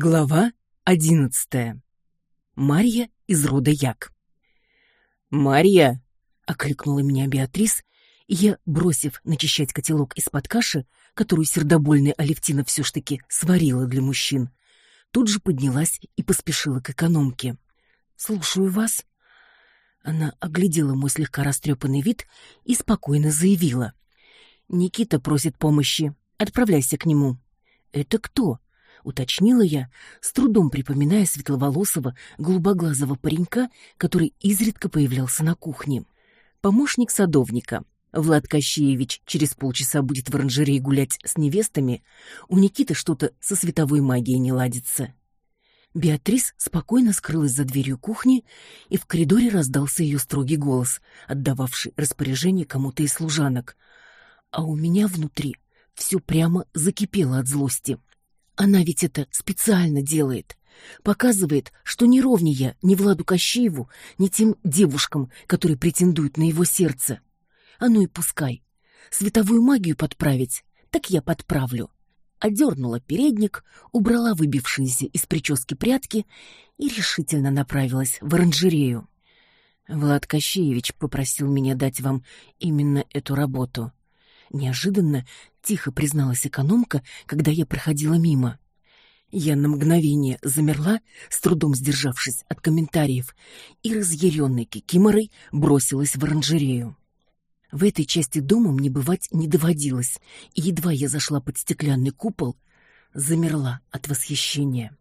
Глава одиннадцатая. Марья из рода Як. «Марья!» — окликнула меня Беатрис, и я, бросив начищать котелок из-под каши, которую сердобольная Алевтина все ж таки сварила для мужчин, тут же поднялась и поспешила к экономке. «Слушаю вас». Она оглядела мой слегка растрепанный вид и спокойно заявила. «Никита просит помощи. Отправляйся к нему». «Это кто?» Уточнила я, с трудом припоминая светловолосого, голубоглазого паренька, который изредка появлялся на кухне. Помощник садовника. Влад Кощеевич через полчаса будет в оранжерее гулять с невестами, у Никиты что-то со световой магией не ладится. Беатрис спокойно скрылась за дверью кухни, и в коридоре раздался ее строгий голос, отдававший распоряжение кому-то из служанок. А у меня внутри все прямо закипело от злости. Она ведь это специально делает. Показывает, что не ровнее я ни Владу Кощееву, ни тем девушкам, которые претендуют на его сердце. А ну и пускай. Световую магию подправить, так я подправлю. Одернула передник, убрала выбившиеся из прически прятки и решительно направилась в оранжерею. Влад Кощеевич попросил меня дать вам именно эту работу. Неожиданно тихо призналась экономка, когда я проходила мимо. Я на мгновение замерла, с трудом сдержавшись от комментариев, и разъяренной кикиморой бросилась в оранжерею. В этой части дома мне бывать не доводилось, и едва я зашла под стеклянный купол, замерла от восхищения.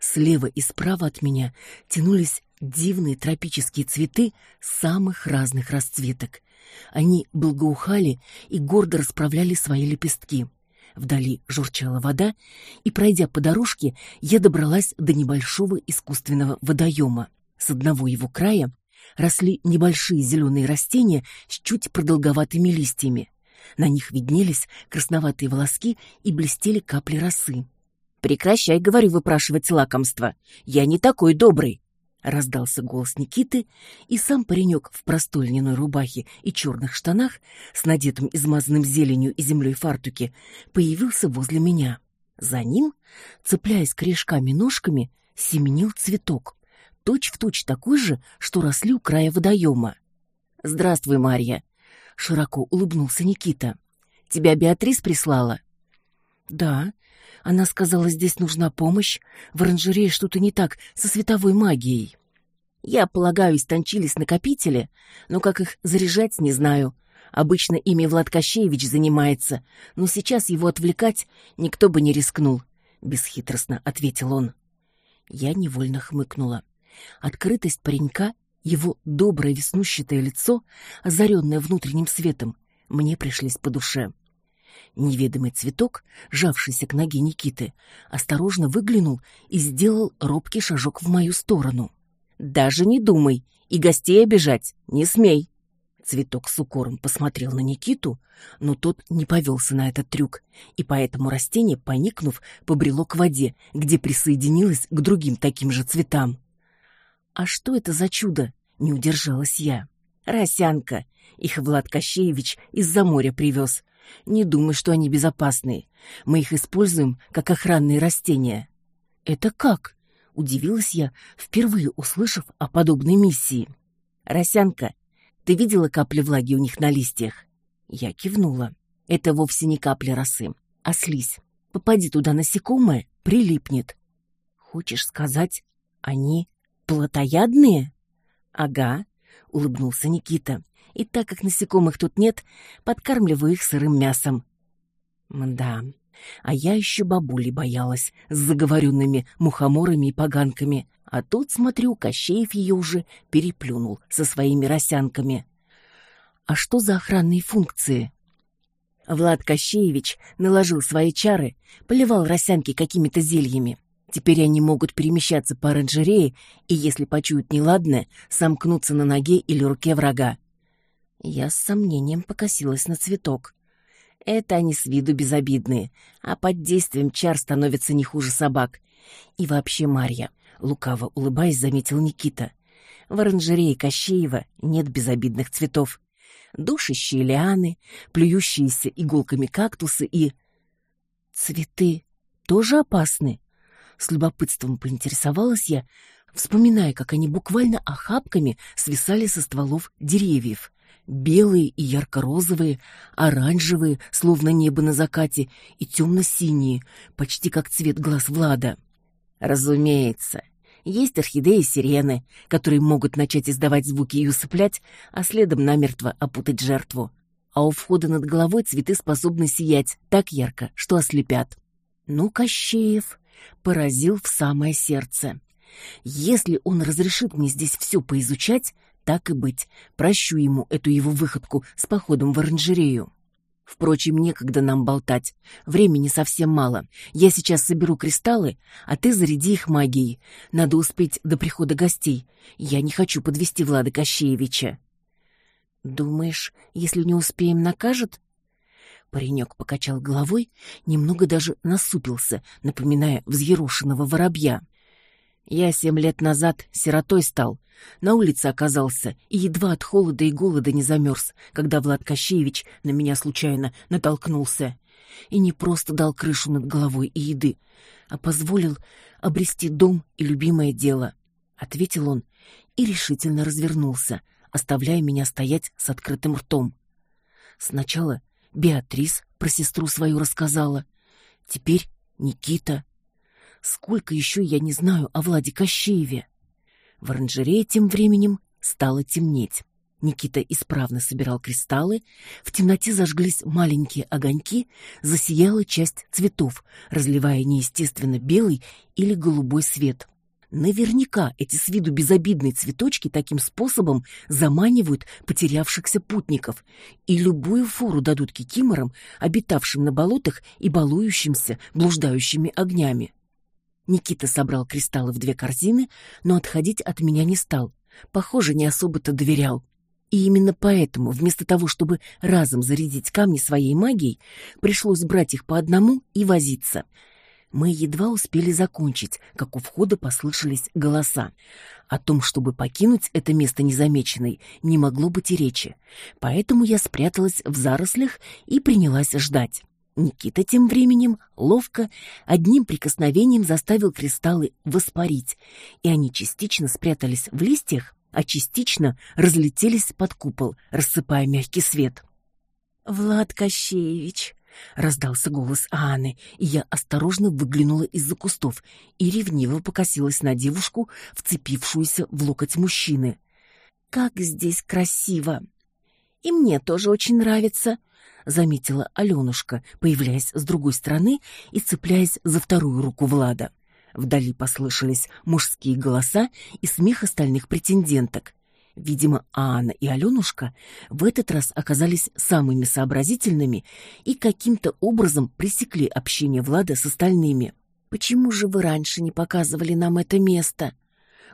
Слева и справа от меня тянулись дивные тропические цветы самых разных расцветок. Они благоухали и гордо расправляли свои лепестки. Вдали журчала вода, и, пройдя по дорожке, я добралась до небольшого искусственного водоема. С одного его края росли небольшие зеленые растения с чуть продолговатыми листьями. На них виднелись красноватые волоски и блестели капли росы. «Прекращай, говорю, выпрашивать лакомство. Я не такой добрый!» Раздался голос Никиты, и сам паренек в простой рубахе и черных штанах с надетым измазанным зеленью и землей фартуке появился возле меня. За ним, цепляясь корешками ножками, семенил цветок, точь-в-точь точь такой же, что росли у края водоема. «Здравствуй, Марья!» — широко улыбнулся Никита. «Тебя Беатрис прислала?» «Да», она сказала, здесь нужна помощь. В оранжерее что-то не так со световой магией. Я полагаю, истончились накопители, но как их заряжать, не знаю. Обычно ими Влад Кощеевич занимается, но сейчас его отвлекать никто бы не рискнул, — бесхитростно ответил он. Я невольно хмыкнула. Открытость паренька, его доброе веснущатое лицо, озаренное внутренним светом, мне пришлись по душе. — Неведомый цветок, жавшийся к ноге Никиты, осторожно выглянул и сделал робкий шажок в мою сторону. «Даже не думай, и гостей обижать не смей!» Цветок с укором посмотрел на Никиту, но тот не повелся на этот трюк, и поэтому растение, поникнув, побрело к воде, где присоединилось к другим таким же цветам. «А что это за чудо?» — не удержалась я. «Росянка!» Их Влад Кощеевич из-за моря привез. Не думаю, что они безопасные. Мы их используем как охранные растения. Это как? Удивилась я, впервые услышав о подобной миссии. Росянка, ты видела капли влаги у них на листьях? Я кивнула. Это вовсе не капли росы, а слизь. Попади туда насекомое, прилипнет. Хочешь сказать, они плотоядные? Ага, улыбнулся Никита и так как насекомых тут нет, подкармливаю их сырым мясом. Мда, а я еще бабули боялась с заговоренными мухоморами и поганками, а тут, смотрю, Кощеев ее уже переплюнул со своими росянками. А что за охранные функции? Влад Кощеевич наложил свои чары, поливал росянки какими-то зельями. Теперь они могут перемещаться по оранжерее и, если почуют неладное, сомкнуться на ноге или руке врага. Я с сомнением покосилась на цветок. Это они с виду безобидные, а под действием чар становятся не хуже собак. И вообще, Марья, лукаво улыбаясь, заметил Никита. В оранжерее Кощеева нет безобидных цветов. Душащие лианы, плюющиеся иголками кактусы и... Цветы тоже опасны? С любопытством поинтересовалась я, вспоминая, как они буквально охапками свисали со стволов деревьев. Белые и ярко-розовые, оранжевые, словно небо на закате, и темно-синие, почти как цвет глаз Влада. Разумеется, есть орхидеи сирены, которые могут начать издавать звуки и усыплять, а следом намертво опутать жертву. А у входа над головой цветы способны сиять так ярко, что ослепят. Ну, Кощеев поразил в самое сердце. Если он разрешит мне здесь все поизучать, так и быть, прощу ему эту его выходку с походом в оранжерею. Впрочем, некогда нам болтать. Времени совсем мало. Я сейчас соберу кристаллы, а ты заряди их магией. Надо успеть до прихода гостей. Я не хочу подвести Влада Кощеевича. Думаешь, если не успеем, накажет? Паренек покачал головой, немного даже насупился, напоминая взъерошенного воробья. Я семь лет назад сиротой стал, на улице оказался и едва от холода и голода не замерз, когда Влад Кощеевич на меня случайно натолкнулся. И не просто дал крышу над головой и еды, а позволил обрести дом и любимое дело. Ответил он и решительно развернулся, оставляя меня стоять с открытым ртом. Сначала Беатрис про сестру свою рассказала, теперь Никита. Сколько еще я не знаю о Владе Кощееве. В оранжерее тем временем стало темнеть. Никита исправно собирал кристаллы, в темноте зажглись маленькие огоньки, засияла часть цветов, разливая неестественно белый или голубой свет. Наверняка эти с виду безобидные цветочки таким способом заманивают потерявшихся путников и любую фору дадут кикиморам, обитавшим на болотах и балующимся блуждающими огнями. Никита собрал кристаллы в две корзины, но отходить от меня не стал. Похоже, не особо-то доверял. И именно поэтому, вместо того, чтобы разом зарядить камни своей магией, пришлось брать их по одному и возиться. Мы едва успели закончить, как у входа послышались голоса. О том, чтобы покинуть это место незамеченной, не могло быть и речи. Поэтому я спряталась в зарослях и принялась ждать. Никита тем временем ловко одним прикосновением заставил кристаллы воспарить, и они частично спрятались в листьях, а частично разлетелись под купол, рассыпая мягкий свет. «Влад Кощеевич!» — раздался голос Анны, и я осторожно выглянула из-за кустов и ревниво покосилась на девушку, вцепившуюся в локоть мужчины. «Как здесь красиво!» «И мне тоже очень нравится!» заметила Алёнушка, появляясь с другой стороны и цепляясь за вторую руку Влада. Вдали послышались мужские голоса и смех остальных претенденток. Видимо, Анна и Алёнушка в этот раз оказались самыми сообразительными и каким-то образом пресекли общение Влада с остальными. «Почему же вы раньше не показывали нам это место?»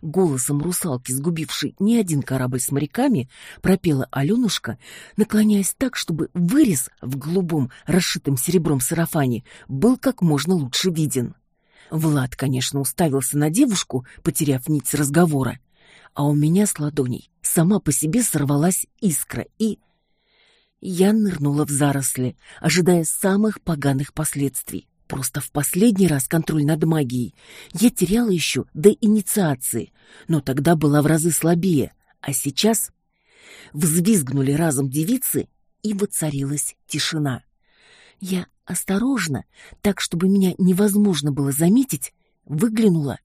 Голосом русалки, сгубившей не один корабль с моряками, пропела Алёнушка, наклоняясь так, чтобы вырез в голубом, расшитом серебром сарафане был как можно лучше виден. Влад, конечно, уставился на девушку, потеряв нить разговора, а у меня с ладоней сама по себе сорвалась искра и... Я нырнула в заросли, ожидая самых поганых последствий. Просто в последний раз контроль над магией я теряла еще до инициации, но тогда была в разы слабее, а сейчас взвизгнули разом девицы, и воцарилась тишина. Я осторожно, так чтобы меня невозможно было заметить, выглянула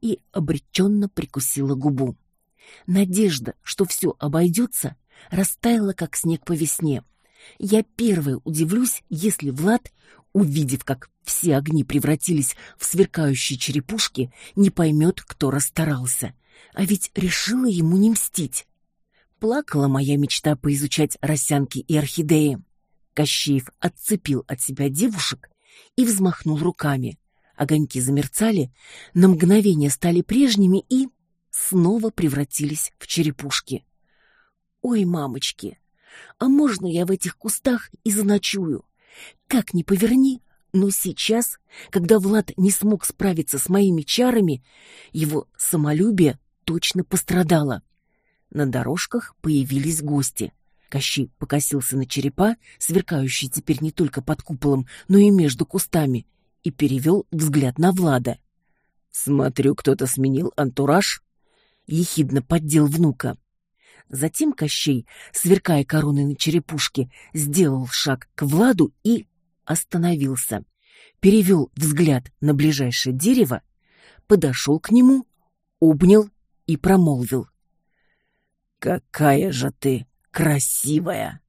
и обреченно прикусила губу. Надежда, что все обойдется, растаяла, как снег по весне. Я первая удивлюсь, если Влад увидев, как все огни превратились в сверкающие черепушки, не поймет, кто расстарался. А ведь решила ему не мстить. Плакала моя мечта поизучать росянки и орхидеи. Кощеев отцепил от себя девушек и взмахнул руками. Огоньки замерцали, на мгновение стали прежними и снова превратились в черепушки. Ой, мамочки, а можно я в этих кустах и заночую? Как ни поверни, но сейчас, когда Влад не смог справиться с моими чарами, его самолюбие точно пострадало. На дорожках появились гости. Кощей покосился на черепа, сверкающие теперь не только под куполом, но и между кустами, и перевел взгляд на Влада. Смотрю, кто-то сменил антураж. Ехидно поддел внука. Затем Кощей, сверкая короной на черепушке, сделал шаг к Владу и остановился. Перевел взгляд на ближайшее дерево, подошел к нему, обнял и промолвил. «Какая же ты красивая!»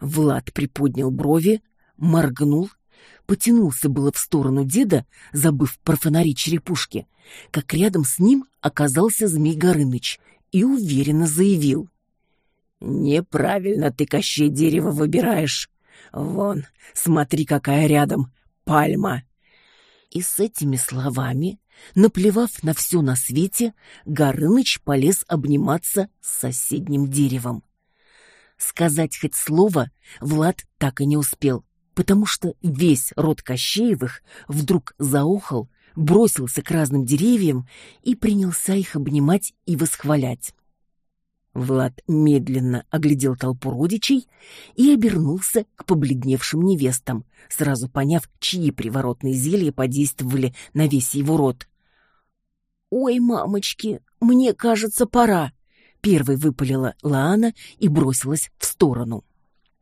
Влад приподнял брови, моргнул, потянулся было в сторону деда, забыв про фонари черепушки, как рядом с ним оказался Змей Горыныч и уверенно заявил. «Неправильно ты, Кощей, дерево выбираешь. Вон, смотри, какая рядом пальма!» И с этими словами, наплевав на все на свете, Горыныч полез обниматься с соседним деревом. Сказать хоть слово Влад так и не успел, потому что весь род Кощеевых вдруг заохал, бросился к разным деревьям и принялся их обнимать и восхвалять. Влад медленно оглядел толпу родичей и обернулся к побледневшим невестам, сразу поняв, чьи приворотные зелья подействовали на весь его род. «Ой, мамочки, мне кажется, пора!» Первой выпалила Лаана и бросилась в сторону.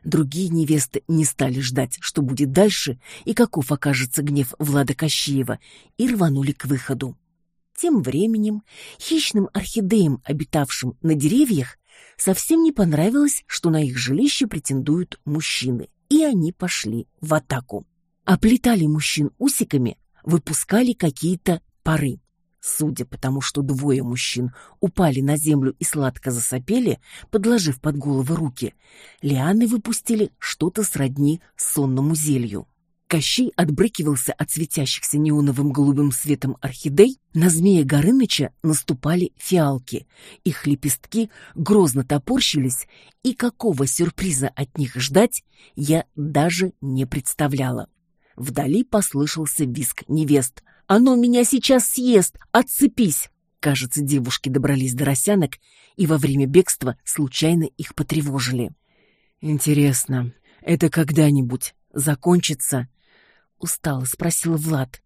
Другие невесты не стали ждать, что будет дальше и каков окажется гнев Влада Кощеева, и рванули к выходу. Тем временем хищным орхидеям, обитавшим на деревьях, совсем не понравилось, что на их жилище претендуют мужчины, и они пошли в атаку. Оплетали мужчин усиками, выпускали какие-то пары. Судя по тому, что двое мужчин упали на землю и сладко засопели, подложив под головы руки, лианы выпустили что-то сродни сонному зелью. Кощей отбрыкивался от светящихся неоновым голубым светом орхидей, на змея Горыныча наступали фиалки, их лепестки грозно топорщились, и какого сюрприза от них ждать я даже не представляла. Вдали послышался виск невест. «Оно меня сейчас съест! Отцепись!» Кажется, девушки добрались до росянок и во время бегства случайно их потревожили. «Интересно, это когда-нибудь закончится?» — устало спросил Влад.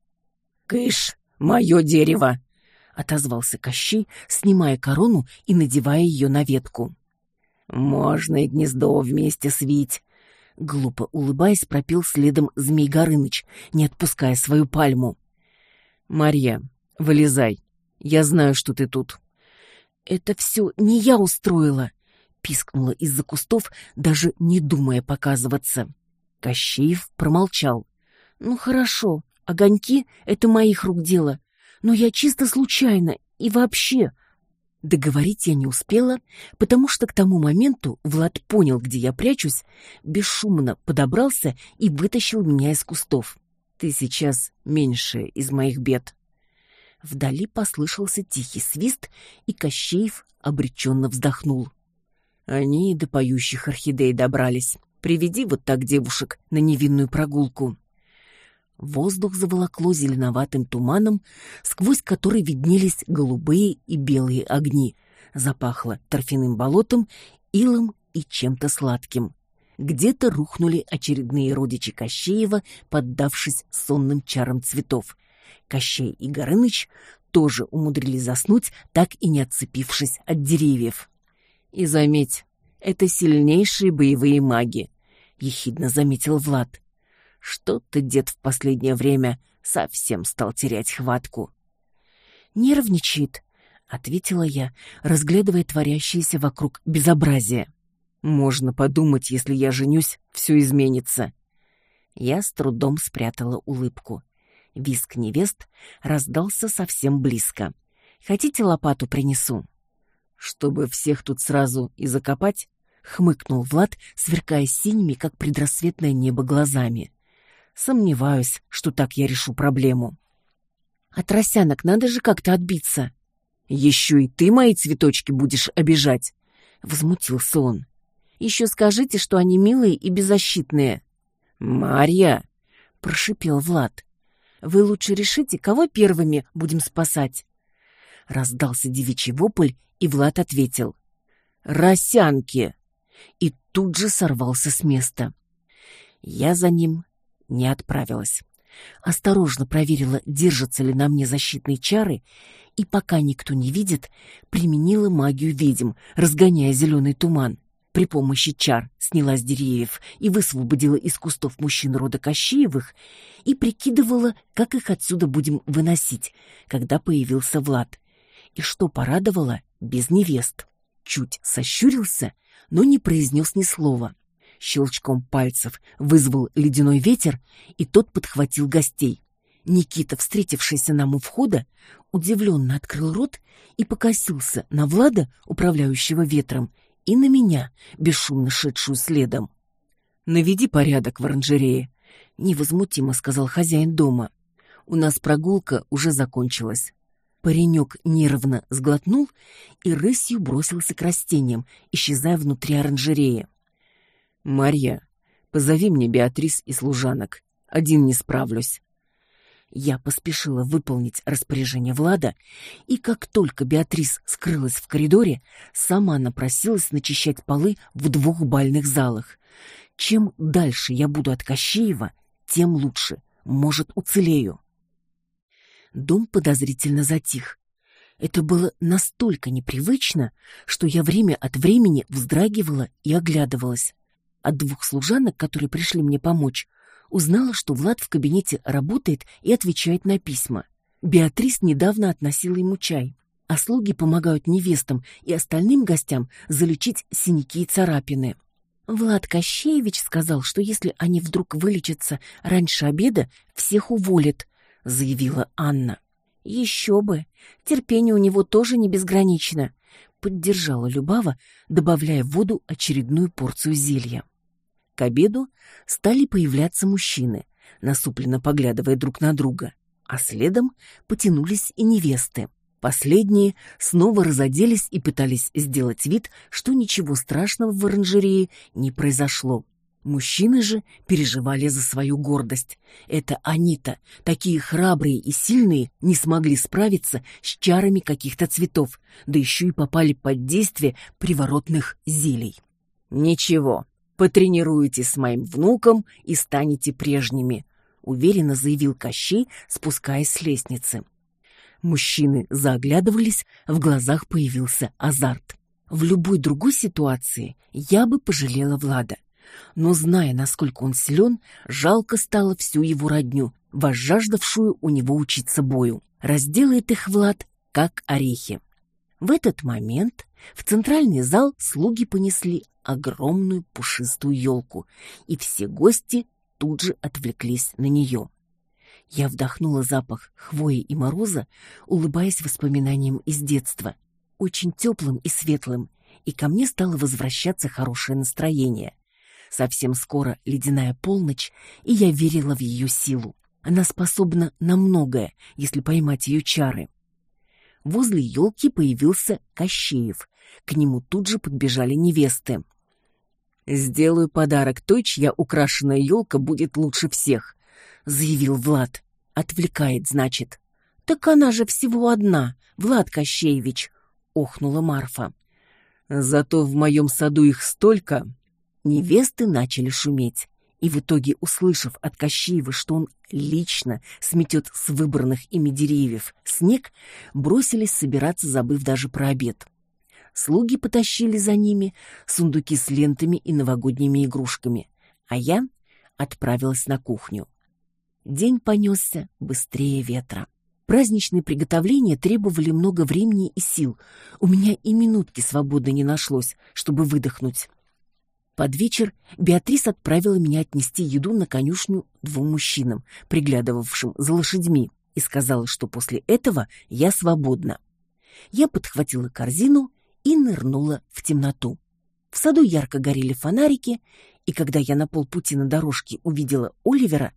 «Кыш, мое дерево!» — отозвался Кощей, снимая корону и надевая ее на ветку. «Можно и гнездо вместе свить!» Глупо улыбаясь, пропел следом Змей Горыныч, не отпуская свою пальму. «Марья, вылезай. Я знаю, что ты тут». «Это все не я устроила», — пискнула из-за кустов, даже не думая показываться. Кощеев промолчал. «Ну хорошо, огоньки — это моих рук дело, но я чисто случайно и вообще...» Договорить я не успела, потому что к тому моменту Влад понял, где я прячусь, бесшумно подобрался и вытащил меня из кустов. Ты сейчас меньшая из моих бед. Вдали послышался тихий свист, и Кощеев обреченно вздохнул. Они и до поющих орхидей добрались. Приведи вот так девушек на невинную прогулку. Воздух заволокло зеленоватым туманом, сквозь который виднелись голубые и белые огни. Запахло торфяным болотом, илом и чем-то сладким. Где-то рухнули очередные родичи Кощеева, поддавшись сонным чарам цветов. Кощей и Горыныч тоже умудрились заснуть, так и не отцепившись от деревьев. «И заметь, это сильнейшие боевые маги», — ехидно заметил Влад. «Что-то дед в последнее время совсем стал терять хватку». «Нервничает», — ответила я, разглядывая творящееся вокруг безобразие. Можно подумать, если я женюсь, все изменится. Я с трудом спрятала улыбку. Виск невест раздался совсем близко. Хотите лопату принесу? Чтобы всех тут сразу и закопать? Хмыкнул Влад, сверкая синими, как предрассветное небо, глазами. Сомневаюсь, что так я решу проблему. От росянок надо же как-то отбиться. Еще и ты мои цветочки будешь обижать, возмутился он. Еще скажите, что они милые и беззащитные». «Марья!» — прошипел Влад. «Вы лучше решите, кого первыми будем спасать?» Раздался девичий вопль, и Влад ответил. «Росянки!» И тут же сорвался с места. Я за ним не отправилась. осторожно проверила, держатся ли на мне защитные чары, и пока никто не видит, применила магию ведьм, разгоняя зеленый туман. При помощи чар сняла с деревьев и высвободила из кустов мужчин рода Кощеевых и прикидывала, как их отсюда будем выносить, когда появился Влад. И что порадовало, без невест. Чуть сощурился, но не произнес ни слова. Щелчком пальцев вызвал ледяной ветер, и тот подхватил гостей. Никита, встретившийся нам у входа, удивленно открыл рот и покосился на Влада, управляющего ветром, и на меня, бесшумно шедшую следом. «Наведи порядок в оранжерее», — невозмутимо сказал хозяин дома. «У нас прогулка уже закончилась». Паренек нервно сглотнул и рысью бросился к растениям, исчезая внутри оранжереи. «Марья, позови мне Беатрис и служанок. Один не справлюсь». Я поспешила выполнить распоряжение Влада, и как только Беатрис скрылась в коридоре, сама напросилась начищать полы в двух бальных залах. Чем дальше я буду от Кощеева, тем лучше. Может, уцелею. Дом подозрительно затих. Это было настолько непривычно, что я время от времени вздрагивала и оглядывалась. От двух служанок, которые пришли мне помочь, узнала, что Влад в кабинете работает и отвечает на письма. Беатрис недавно относила ему чай, а слуги помогают невестам и остальным гостям залечить синяки и царапины. Влад Кощеевич сказал, что если они вдруг вылечатся раньше обеда, всех уволят, заявила Анна. Еще бы, терпение у него тоже не безгранично, поддержала Любава, добавляя в воду очередную порцию зелья. К обеду стали появляться мужчины, насупленно поглядывая друг на друга, а следом потянулись и невесты. Последние снова разоделись и пытались сделать вид, что ничего страшного в оранжерее не произошло. Мужчины же переживали за свою гордость. Это они-то, такие храбрые и сильные, не смогли справиться с чарами каких-то цветов, да еще и попали под действие приворотных зелий. «Ничего, Потренируетесь с моим внуком и станете прежними», — уверенно заявил Кощей, спускаясь с лестницы. Мужчины заглядывались, в глазах появился азарт. В любой другой ситуации я бы пожалела Влада. Но, зная, насколько он силен, жалко стало всю его родню, возжаждавшую у него учиться бою. Разделает их Влад, как орехи. В этот момент в центральный зал слуги понесли огромную пушистую елку, и все гости тут же отвлеклись на нее. Я вдохнула запах хвои и мороза, улыбаясь воспоминаниям из детства, очень теплым и светлым, и ко мне стало возвращаться хорошее настроение. Совсем скоро ледяная полночь, и я верила в ее силу. Она способна на многое, если поймать ее чары. Возле елки появился Кощеев. К нему тут же подбежали невесты. «Сделаю подарок той, чья украшенная елка будет лучше всех», — заявил Влад. «Отвлекает, значит». «Так она же всего одна, Влад Кощеевич», — охнула Марфа. «Зато в моем саду их столько». Невесты начали шуметь, и в итоге, услышав от Кощеева, что он лично сметет с выбранных ими деревьев снег, бросились собираться, забыв даже про обед. Слуги потащили за ними сундуки с лентами и новогодними игрушками, а я отправилась на кухню. День понесся быстрее ветра. Праздничные приготовления требовали много времени и сил. У меня и минутки свободы не нашлось, чтобы выдохнуть. Под вечер Беатрис отправила меня отнести еду на конюшню двум мужчинам, приглядывавшим за лошадьми, и сказала, что после этого я свободна. Я подхватила корзину и нырнула в темноту. В саду ярко горели фонарики, и когда я на полпути на дорожке увидела Оливера,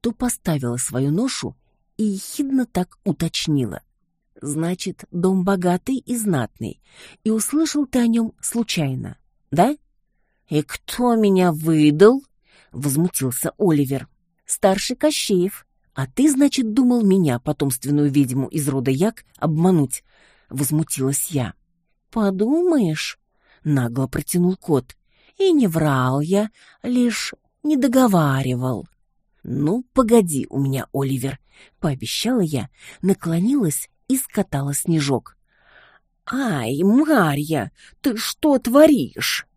то поставила свою ношу и ехидно так уточнила. «Значит, дом богатый и знатный, и услышал ты о нем случайно, да?» «И кто меня выдал?» — возмутился Оливер. «Старший Кощеев. А ты, значит, думал меня, потомственную ведьму из рода Як, обмануть?» — возмутилась я. «Подумаешь», — нагло протянул кот, — «и не врал я, лишь не договаривал». «Ну, погоди у меня, Оливер», — пообещала я, наклонилась и скатала снежок. «Ай, Марья, ты что творишь?»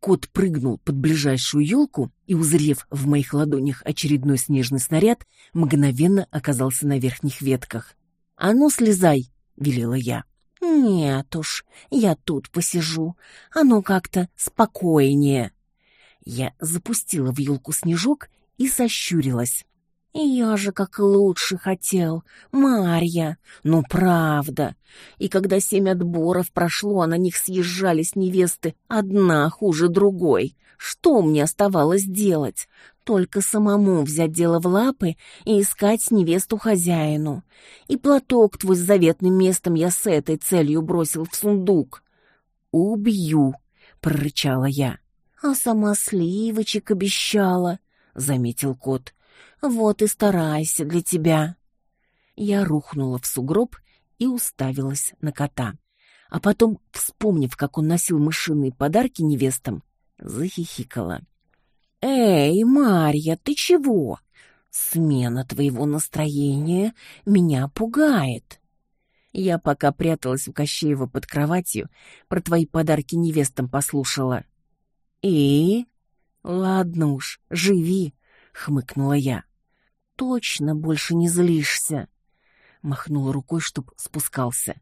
Кот прыгнул под ближайшую елку и, узрев в моих ладонях очередной снежный снаряд, мгновенно оказался на верхних ветках. «А ну, слезай!» — велела я. «Нет уж, я тут посижу. Оно как-то спокойнее». Я запустила в елку снежок и сощурилась. Я же как лучше хотел, Марья, ну правда. И когда семь отборов прошло, а на них съезжались невесты, одна хуже другой. Что мне оставалось делать? Только самому взять дело в лапы и искать невесту хозяину. И платок твой с заветным местом я с этой целью бросил в сундук. «Убью!» — прорычала я. «А сама сливочек обещала», — заметил кот. Вот и старайся для тебя. Я рухнула в сугроб и уставилась на кота. А потом, вспомнив, как он носил мышиные подарки невестам, захихикала. «Эй, Марья, ты чего? Смена твоего настроения меня пугает». Я пока пряталась у Кощеева под кроватью, про твои подарки невестам послушала. «И? Ладно уж, живи, хмыкнула я. Точно больше не злишься? Махнула рукой, чтоб спускался.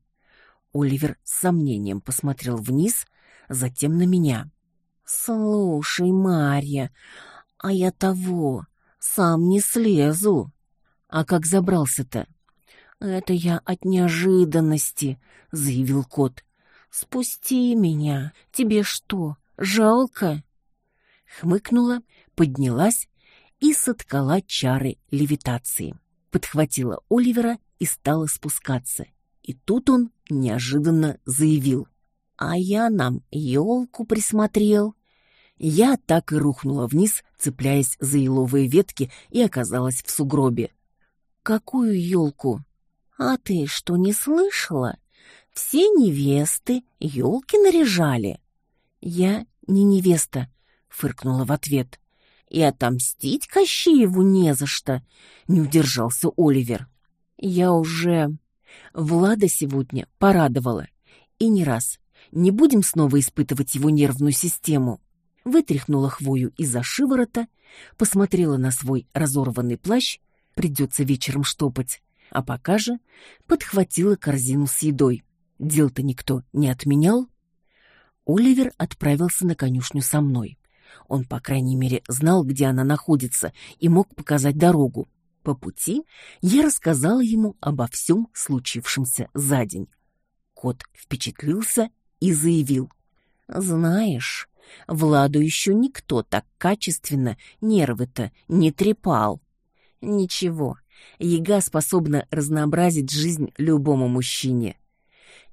Оливер с сомнением посмотрел вниз, затем на меня. Слушай, Марья, а я того, сам не слезу. А как забрался-то? Это я от неожиданности, заявил кот. Спусти меня. Тебе что, жалко? Хмыкнула, поднялась и соткала чары левитации. Подхватила Оливера и стала спускаться. И тут он неожиданно заявил. «А я нам елку присмотрел». Я так и рухнула вниз, цепляясь за еловые ветки, и оказалась в сугробе. «Какую елку?» «А ты что, не слышала? Все невесты елки наряжали». «Я не невеста», — фыркнула в ответ. И отомстить Кощееву не за что, не удержался Оливер. Я уже... Влада сегодня порадовала. И не раз. Не будем снова испытывать его нервную систему. Вытряхнула хвою из-за шиворота, посмотрела на свой разорванный плащ, придется вечером штопать, а пока же подхватила корзину с едой. Дел-то никто не отменял. Оливер отправился на конюшню со мной. Он, по крайней мере, знал, где она находится, и мог показать дорогу. По пути я рассказала ему обо всем случившемся за день. Кот впечатлился и заявил. «Знаешь, Владу еще никто так качественно нервы-то не трепал. Ничего, яга способна разнообразить жизнь любому мужчине».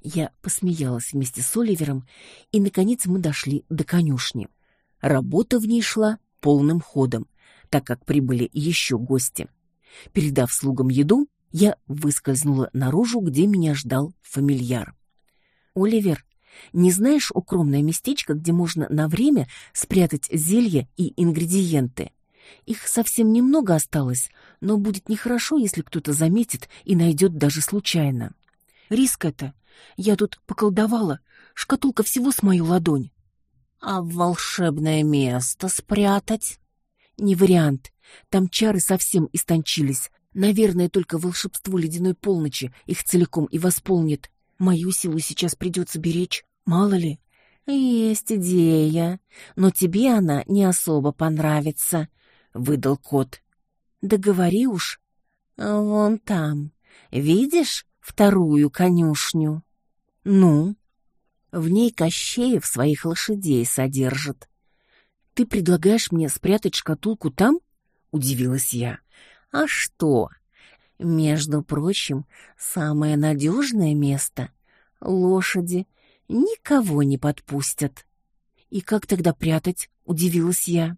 Я посмеялась вместе с Оливером, и, наконец, мы дошли до конюшни. Работа в ней шла полным ходом, так как прибыли еще гости. Передав слугам еду, я выскользнула наружу, где меня ждал фамильяр. «Оливер, не знаешь укромное местечко, где можно на время спрятать зелья и ингредиенты? Их совсем немного осталось, но будет нехорошо, если кто-то заметит и найдет даже случайно. Риск это. Я тут поколдовала. Шкатулка всего с мою ладонь. А в волшебное место спрятать? Не вариант. Там чары совсем истончились. Наверное, только волшебство ледяной полночи их целиком и восполнит. Мою силу сейчас придется беречь. Мало ли. Есть идея, но тебе она не особо понравится, — выдал кот. Да говори уж. Вон там. Видишь вторую конюшню? Ну? В ней Кощеев своих лошадей содержит. Ты предлагаешь мне спрятать шкатулку там? Удивилась я. А что? Между прочим, самое надежное место — лошади. Никого не подпустят. И как тогда прятать? Удивилась я.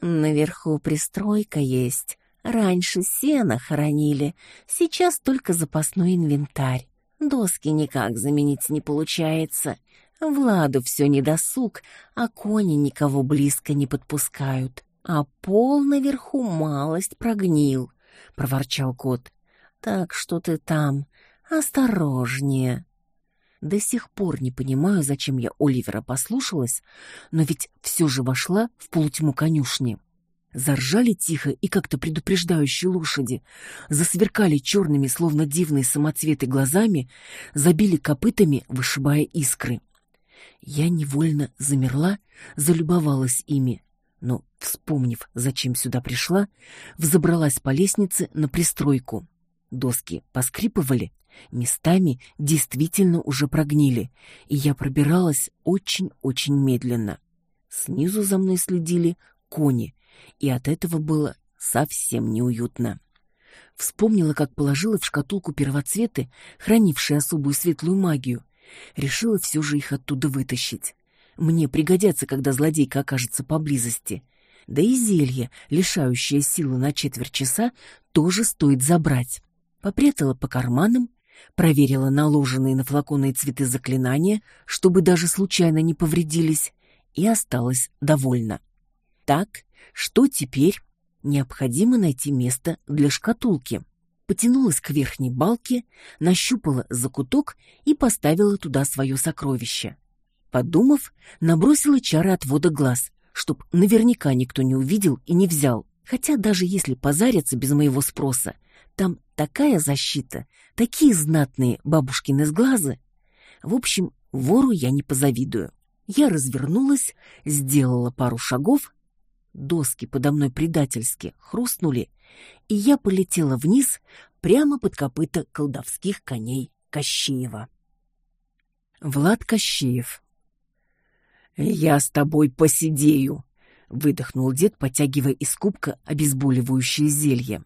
Наверху пристройка есть. Раньше сено хоронили, сейчас только запасной инвентарь. Доски никак заменить не получается. Владу все недосуг, а кони никого близко не подпускают. а пол наверху малость прогнил, — проворчал кот. Так что ты там осторожнее. До сих пор не понимаю, зачем я Оливера послушалась, но ведь все же вошла в полутьму конюшни. Заржали тихо и как-то предупреждающие лошади, засверкали черными, словно дивные самоцветы глазами, забили копытами, вышибая искры. Я невольно замерла, залюбовалась ими, но, вспомнив, зачем сюда пришла, взобралась по лестнице на пристройку. Доски поскрипывали, местами действительно уже прогнили, и я пробиралась очень-очень медленно. Снизу за мной следили кони, и от этого было совсем неуютно. Вспомнила, как положила в шкатулку первоцветы, хранившие особую светлую магию. Решила все же их оттуда вытащить. Мне пригодятся, когда злодейка окажется поблизости. Да и зелье, лишающее силы на четверть часа, тоже стоит забрать. Попрятала по карманам, проверила наложенные на флаконы цветы заклинания, чтобы даже случайно не повредились, и осталась довольна. Так, что теперь? Необходимо найти место для шкатулки. Потянулась к верхней балке, нащупала закуток и поставила туда свое сокровище. Подумав, набросила чары отвода глаз, чтоб наверняка никто не увидел и не взял. Хотя даже если позарятся без моего спроса, там такая защита, такие знатные бабушкины сглазы. В общем, вору я не позавидую. Я развернулась, сделала пару шагов, доски подо мной предательски хрустнули, и я полетела вниз прямо под копыта колдовских коней Кощеева. Влад Кощеев «Я с тобой посидею», — выдохнул дед, потягивая из кубка обезболивающее зелье.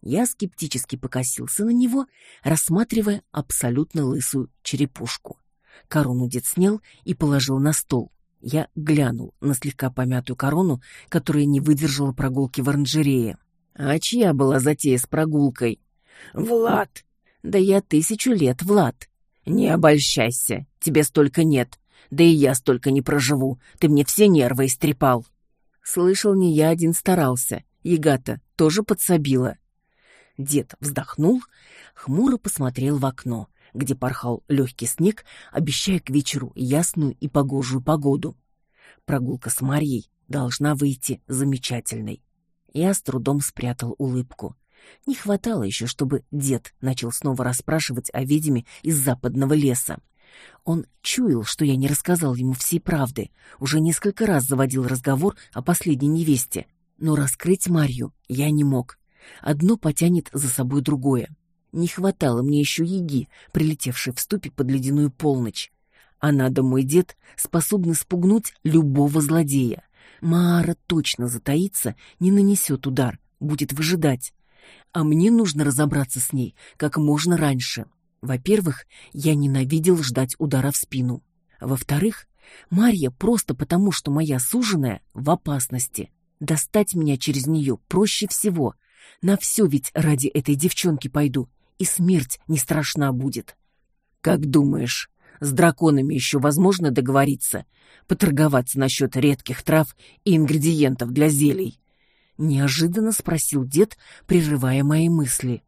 Я скептически покосился на него, рассматривая абсолютно лысую черепушку. Корону дед снял и положил на стол. Я глянул на слегка помятую корону, которая не выдержала прогулки в оранжерее. «А чья была затея с прогулкой?» «Влад!» «Да я тысячу лет, Влад!» «Не обольщайся, тебе столько нет. Да и я столько не проживу. Ты мне все нервы истрепал. Слышал, не я один старался. Ягата тоже подсобила. Дед вздохнул, хмуро посмотрел в окно, где порхал легкий снег, обещая к вечеру ясную и погожую погоду. Прогулка с Марьей должна выйти замечательной. Я с трудом спрятал улыбку. Не хватало еще, чтобы дед начал снова расспрашивать о ведьме из западного леса. Он чуял, что я не рассказал ему всей правды, уже несколько раз заводил разговор о последней невесте, но раскрыть Марью я не мог. Одно потянет за собой другое. Не хватало мне еще еги, прилетевшей в ступе под ледяную полночь. Она да мой дед способны спугнуть любого злодея. Маара точно затаится, не нанесет удар, будет выжидать. А мне нужно разобраться с ней как можно раньше. Во-первых, я ненавидел ждать удара в спину. Во-вторых, Марья просто потому, что моя суженая в опасности. Достать меня через нее проще всего. На все ведь ради этой девчонки пойду, и смерть не страшна будет. Как думаешь, с драконами еще возможно договориться, поторговаться насчет редких трав и ингредиентов для зелий? Неожиданно спросил дед, прерывая мои мысли.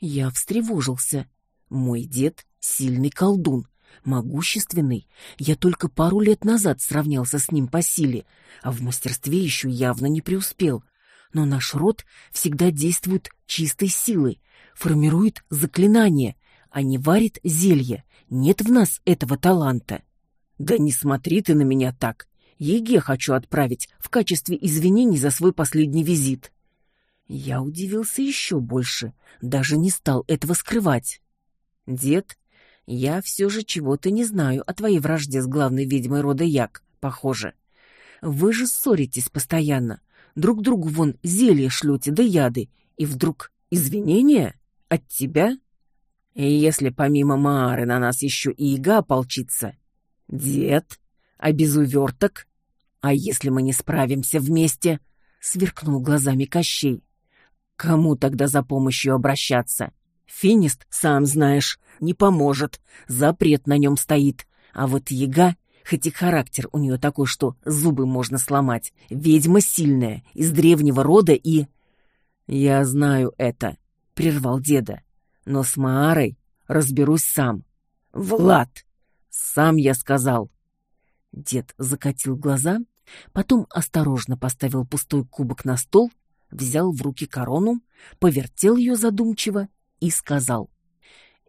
Я встревожился. Мой дед — сильный колдун, могущественный. Я только пару лет назад сравнялся с ним по силе, а в мастерстве еще явно не преуспел. Но наш род всегда действует чистой силой, формирует заклинания, а не варит зелья. Нет в нас этого таланта. Да не смотри ты на меня так. Еге хочу отправить в качестве извинений за свой последний визит. Я удивился еще больше, даже не стал этого скрывать. «Дед, я все же чего-то не знаю о твоей вражде с главной ведьмой рода Як, похоже. Вы же ссоритесь постоянно, друг другу вон зелье шлете да яды, и вдруг извинения от тебя? И если помимо Маары на нас еще и Ига ополчится? Дед, а без уверток? А если мы не справимся вместе?» — сверкнул глазами Кощей. «Кому тогда за помощью обращаться?» Финист, сам знаешь, не поможет, запрет на нем стоит. А вот яга Хоть и характер у нее такой, что зубы можно сломать. Ведьма сильная, из древнего рода и... «Я знаю это», — прервал деда. «Но с Маарой разберусь сам». «Влад!» «Сам я сказал». Дед закатил глаза, потом осторожно поставил пустой кубок на стол, взял в руки корону, повертел ее задумчиво и сказал.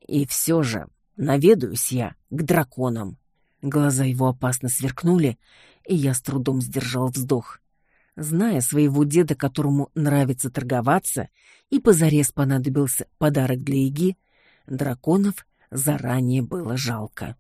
«И все же наведаюсь я к драконам». Глаза его опасно сверкнули, и я с трудом сдержал вздох. Зная своего деда, которому нравится торговаться, и позарез понадобился подарок для Иги, драконов заранее было жалко.